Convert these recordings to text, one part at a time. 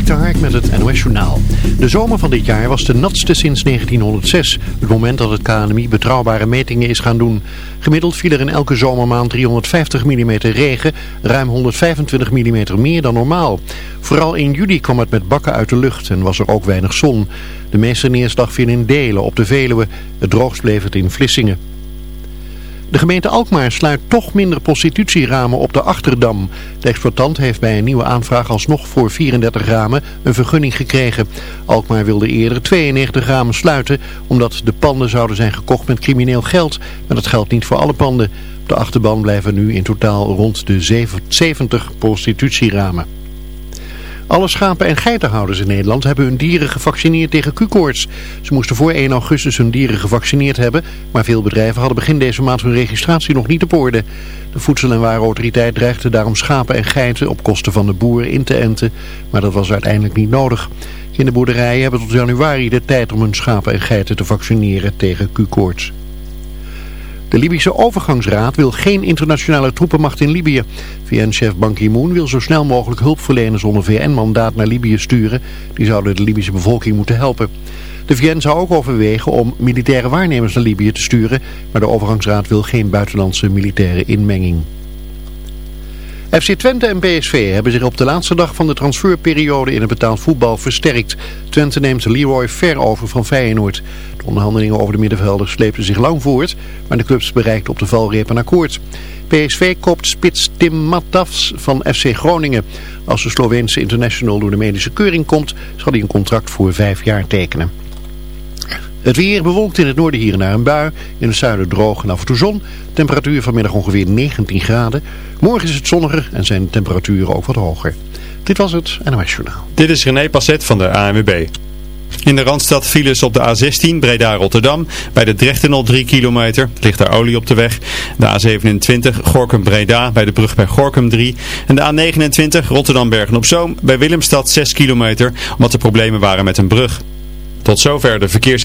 Dik Hark met het NOS Journaal. De zomer van dit jaar was de natste sinds 1906. Het moment dat het KNMI betrouwbare metingen is gaan doen. Gemiddeld viel er in elke zomermaand 350 mm regen, ruim 125 mm meer dan normaal. Vooral in juli kwam het met bakken uit de lucht en was er ook weinig zon. De meeste neerslag viel in Delen op de Veluwe. Het droogst bleef het in Vlissingen. De gemeente Alkmaar sluit toch minder prostitutieramen op de Achterdam. De exploitant heeft bij een nieuwe aanvraag alsnog voor 34 ramen een vergunning gekregen. Alkmaar wilde eerder 92 ramen sluiten omdat de panden zouden zijn gekocht met crimineel geld. Maar dat geldt niet voor alle panden. Op de achterban blijven nu in totaal rond de 70 prostitutieramen. Alle schapen- en geitenhouders in Nederland hebben hun dieren gevaccineerd tegen Q-koorts. Ze moesten voor 1 augustus hun dieren gevaccineerd hebben, maar veel bedrijven hadden begin deze maand hun registratie nog niet op orde. De Voedsel- en Warenautoriteit dreigde daarom schapen en geiten op kosten van de boeren in te enten, maar dat was uiteindelijk niet nodig. Kinderboerderijen hebben tot januari de tijd om hun schapen en geiten te vaccineren tegen Q-koorts. De Libische overgangsraad wil geen internationale troepenmacht in Libië. VN-chef Ban Ki-moon wil zo snel mogelijk hulpverleners onder VN-mandaat naar Libië sturen. Die zouden de Libische bevolking moeten helpen. De VN zou ook overwegen om militaire waarnemers naar Libië te sturen, maar de overgangsraad wil geen buitenlandse militaire inmenging. FC Twente en PSV hebben zich op de laatste dag van de transferperiode in het betaald voetbal versterkt. Twente neemt Leroy Ver over van Feyenoord. De onderhandelingen over de middenvelders sleepten zich lang voort, maar de clubs bereikten op de valreep een akkoord. PSV koopt spits Tim Matafs van FC Groningen. Als de Sloveense international door de medische keuring komt, zal hij een contract voor vijf jaar tekenen. Het weer bewolkt in het noorden hier en een bui. In het zuiden droog en af en toe zon. Temperatuur vanmiddag ongeveer 19 graden. Morgen is het zonniger en zijn de temperaturen ook wat hoger. Dit was het NOS Journaal. Dit is René Passet van de ANWB. In de Randstad files op de A16 Breda-Rotterdam. Bij de Drechtenol 3 kilometer. Ligt daar olie op de weg. De A27 Gorkum-Breda bij de brug bij Gorkum 3. En de A29 Rotterdam-Bergen-op-Zoom bij Willemstad 6 kilometer. Omdat er problemen waren met een brug. Tot zover de verkeers...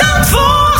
Zandvoort.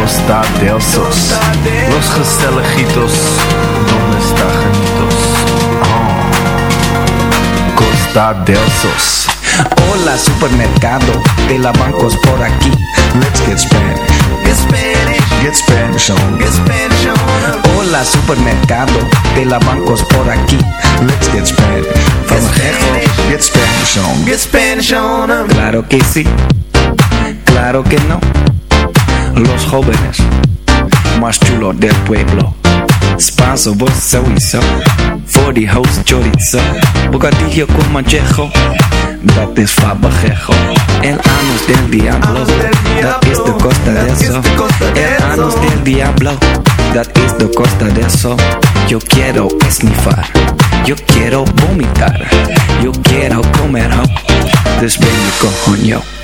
Costa del Sos. Los Gestelejitos, ¿dónde está Janitos? Oh. Costa del Sos. Hola supermercado de la bancos por aquí. Let's get Spanish. Get Spanish, Get Spanish on. get Spanish on. Hola supermercado de la bancos por aquí. Let's get Spanish. From. Get Spanish on. Get Spanish on 'em. Claro que sí, claro que no. Los jóvenes más chulos del pueblo. Spanso, vos. Voor die house chorizo. Bocadillo con manchejo. Dat is fabajejo. El anus del diablo. Dat is de costa de eso. El anus del diablo. Dat is de costa de eso. Yo quiero esnifar. Yo quiero vomitar. Yo quiero comer ho. Dus ben je coño.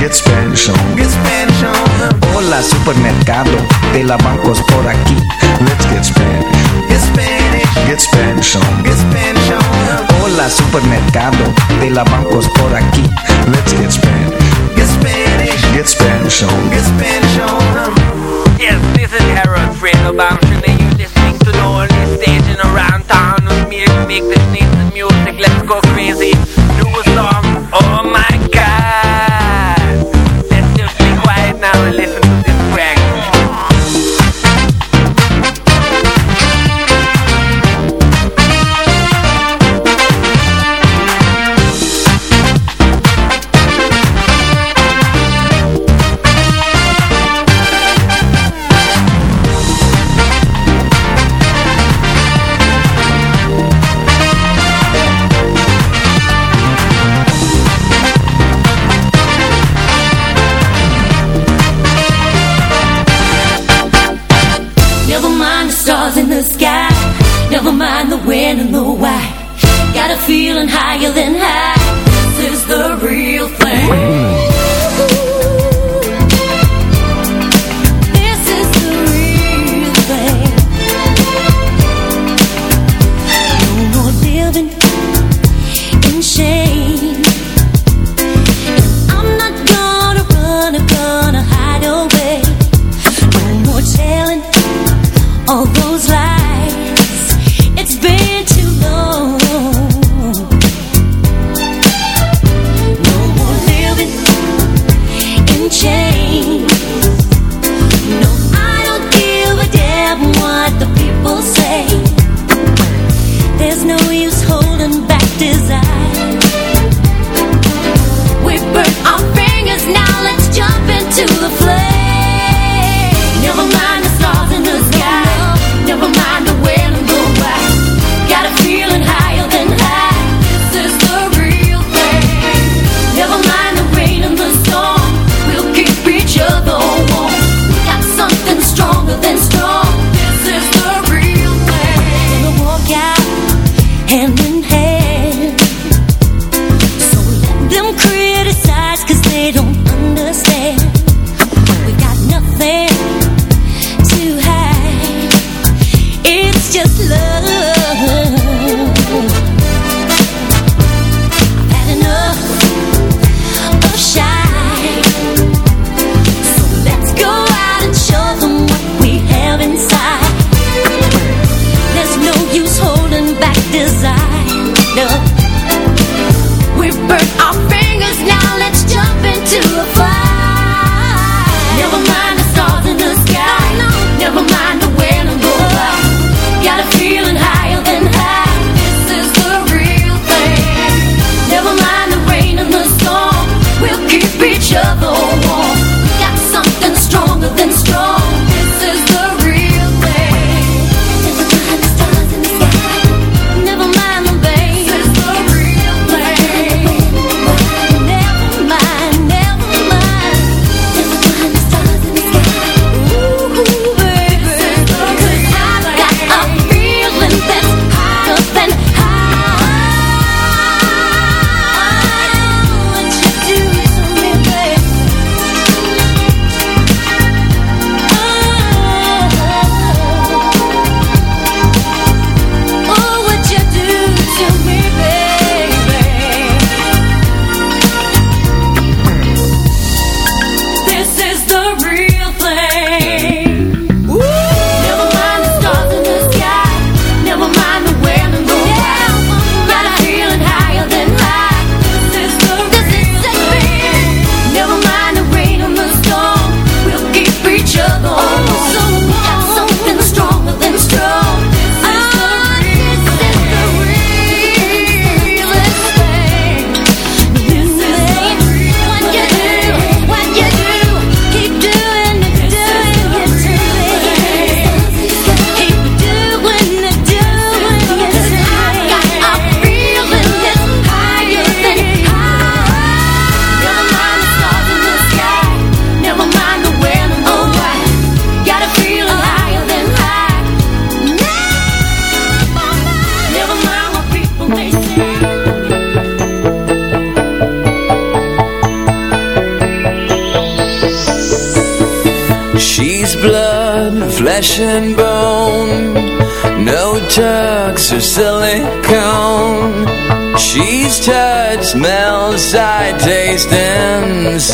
Get Spanish on. get Spanish on. Hola supermercado de la bancos por aquí. Let's get Spanish. Get Spanish, Get Spanish on. get Spanish on. Hola supermercado de la bancos por aquí. Let's get Spanish. Get Spanish, Get Spanish on. get Spanish on. Yes, this is Harold Fredo Bamshin and you're listening to the only station around town with me make this nice music. Let's go crazy. Do a song. Oh my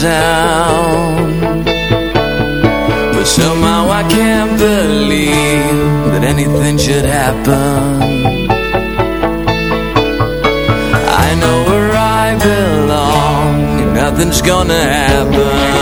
sound But somehow I can't believe That anything should happen. I know where I belong Nothing's gonna happen.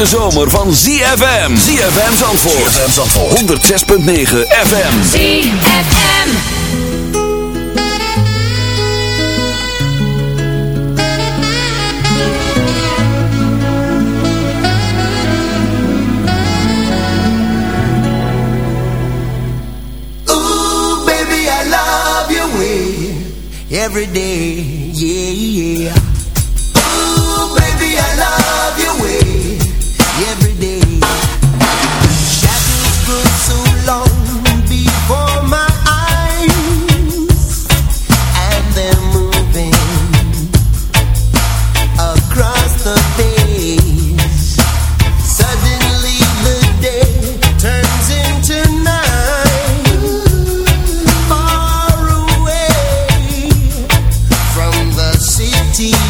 De zomer van ZFM. ZFM Zandvoort. ZFM Zandvoort. 106.9 FM. ZFM. Ooh, baby, I love your way every day. see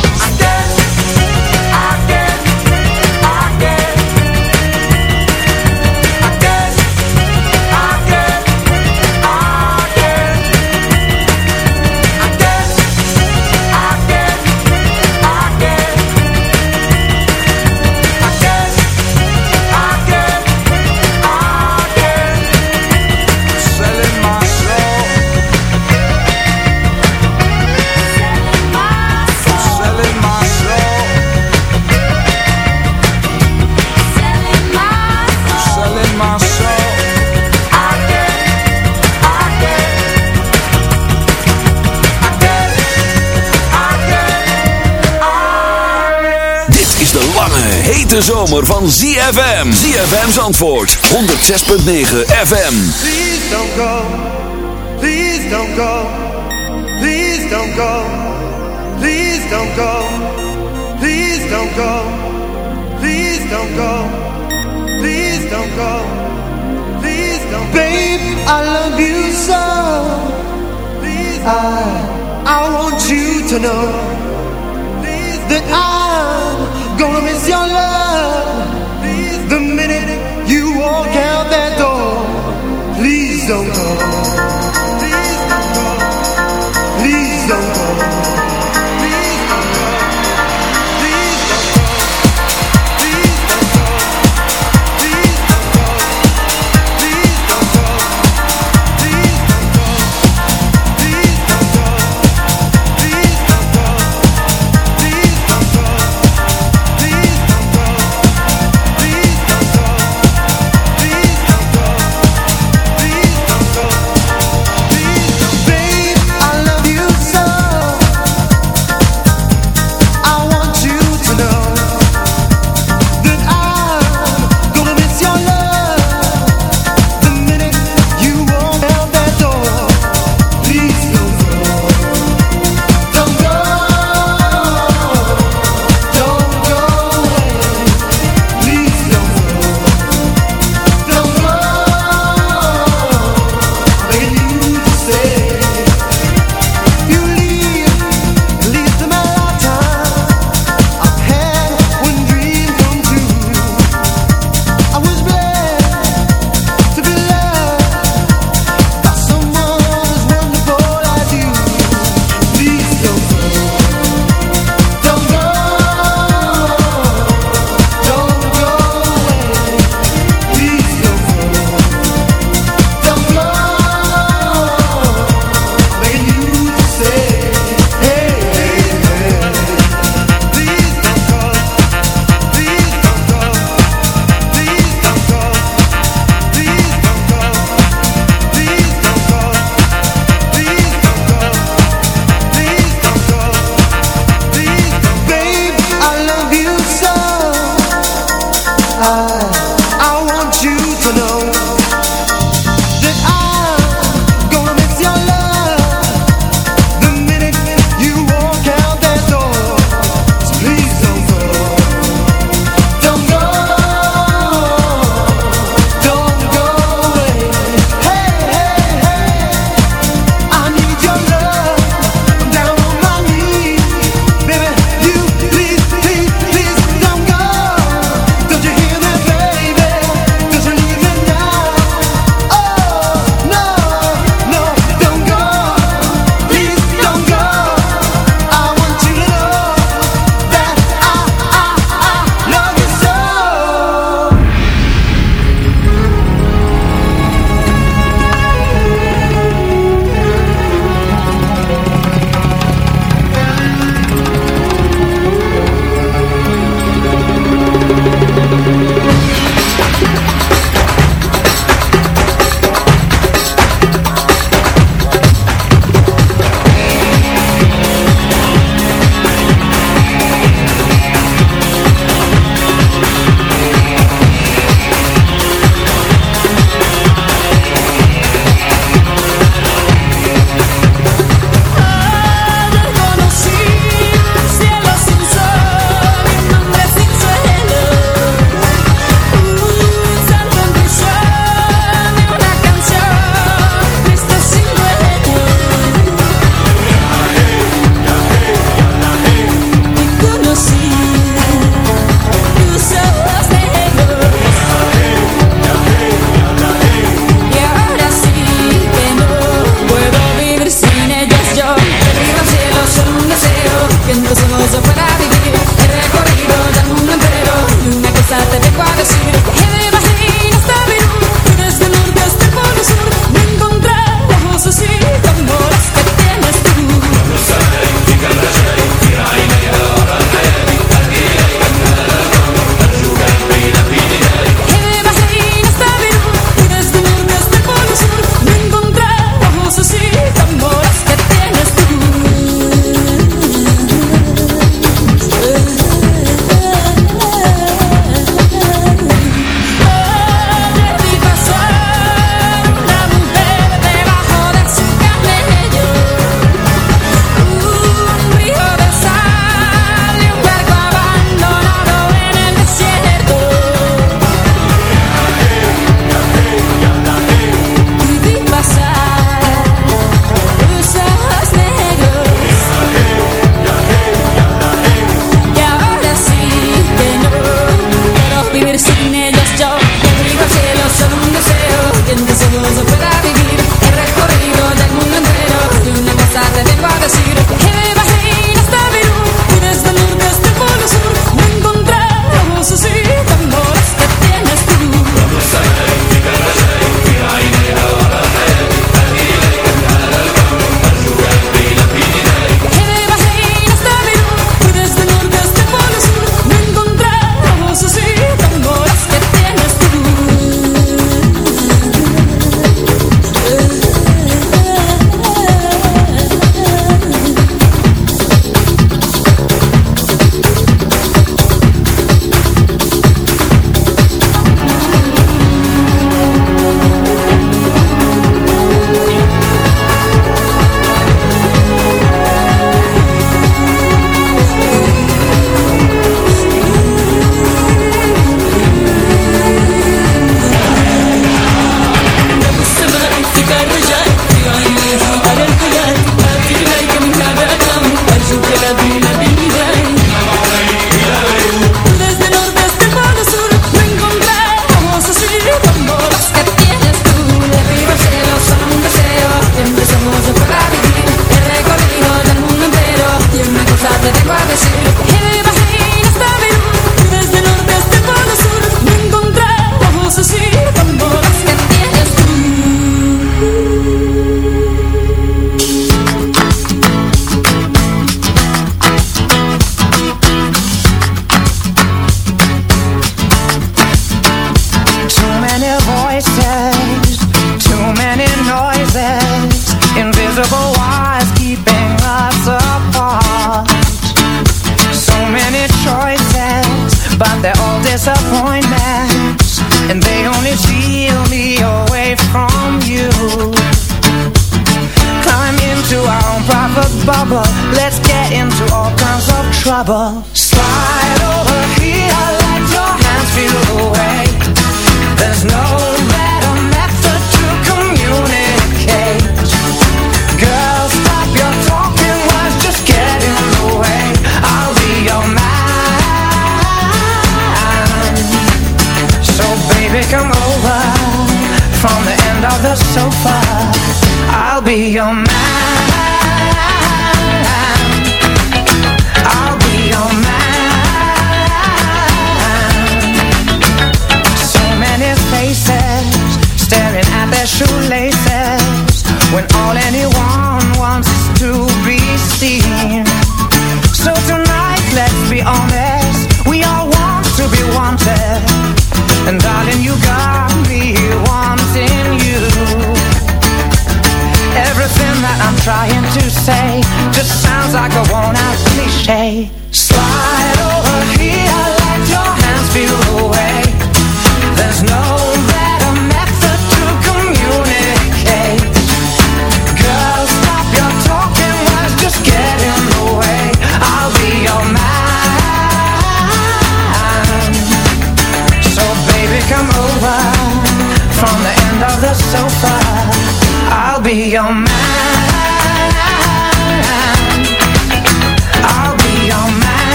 hete zomer van ZFM. ZFM's antwoord 106.9 FM. Please don't go. Please don't go. Please don't go. Please don't go. Please don't go. Please don't go. Please don't go. Please don't Babe, I love you so. I, I want you to know that I'm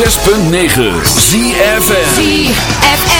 106.9 ZFM